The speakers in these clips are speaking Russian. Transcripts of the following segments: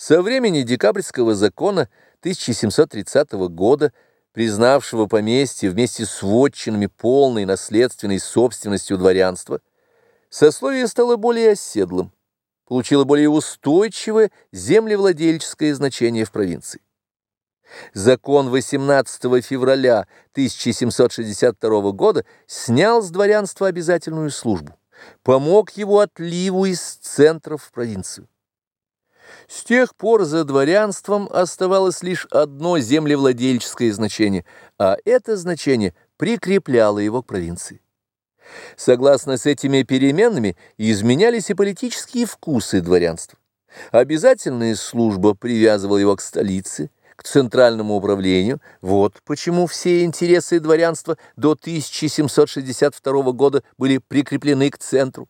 Со времени декабрьского закона 1730 года, признавшего поместье вместе с вотчинами полной наследственной собственностью дворянства, сословие стало более оседлым, получило более устойчивое землевладельческое значение в провинции. Закон 18 февраля 1762 года снял с дворянства обязательную службу, помог его отливу из центров в провинцию. С тех пор за дворянством оставалось лишь одно землевладельческое значение, а это значение прикрепляло его к провинции. Согласно с этими переменами изменялись и политические вкусы дворянства. Обязательная служба привязывала его к столице, к центральному управлению. Вот почему все интересы дворянства до 1762 года были прикреплены к центру.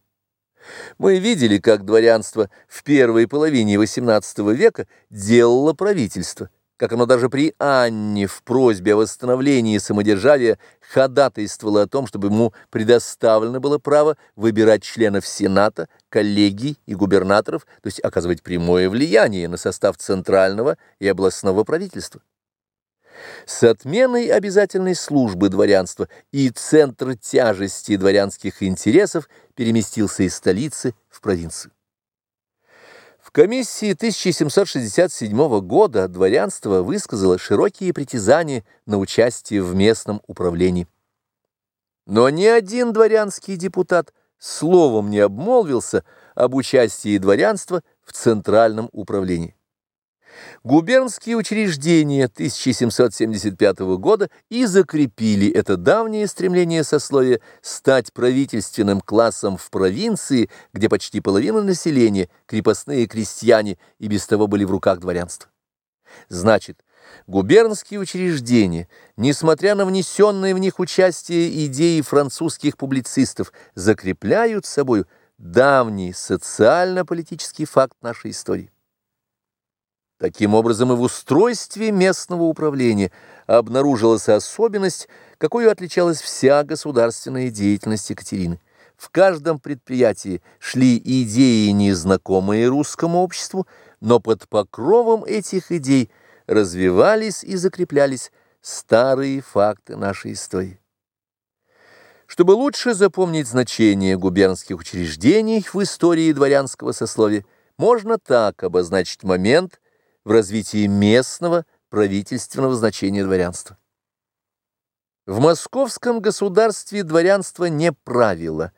Мы видели, как дворянство в первой половине XVIII века делало правительство, как оно даже при Анне в просьбе о восстановлении самодержавия ходатайствовало о том, чтобы ему предоставлено было право выбирать членов Сената, коллегий и губернаторов, то есть оказывать прямое влияние на состав центрального и областного правительства. С отменой обязательной службы дворянства и центр тяжести дворянских интересов переместился из столицы в провинцию. В комиссии 1767 года дворянство высказало широкие притязания на участие в местном управлении. Но ни один дворянский депутат словом не обмолвился об участии дворянства в центральном управлении. Губернские учреждения 1775 года и закрепили это давнее стремление сословия стать правительственным классом в провинции, где почти половина населения, крепостные крестьяне, и без того были в руках дворянства. Значит, губернские учреждения, несмотря на внесенное в них участие идеи французских публицистов, закрепляют собою давний социально-политический факт нашей истории. Таким образом, и в устройстве местного управления обнаружилась особенность, какой отличалась вся государственная деятельность Екатерины. В каждом предприятии шли идеи, незнакомые русскому обществу, но под покровом этих идей развивались и закреплялись старые факты нашей истории. Чтобы лучше запомнить значение губернских учреждений в истории дворянского сословия, можно так обозначить момент – в развитии местного правительственного значения дворянства. В московском государстве дворянство не правило,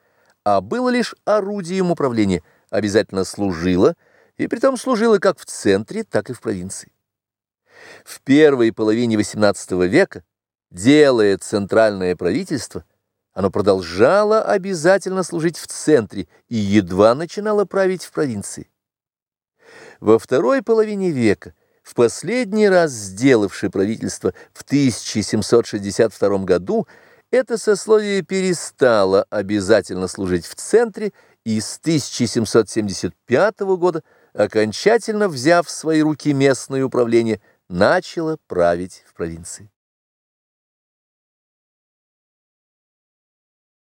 а было лишь орудием управления, обязательно служило, и притом служило как в центре, так и в провинции. В первой половине XVIII века, делая центральное правительство, оно продолжало обязательно служить в центре и едва начинало править в провинции. Во второй половине века, в последний раз сделавший правительство в 1762 году, это сословие перестало обязательно служить в центре и с 1775 года, окончательно взяв в свои руки местное управление, начало править в провинции.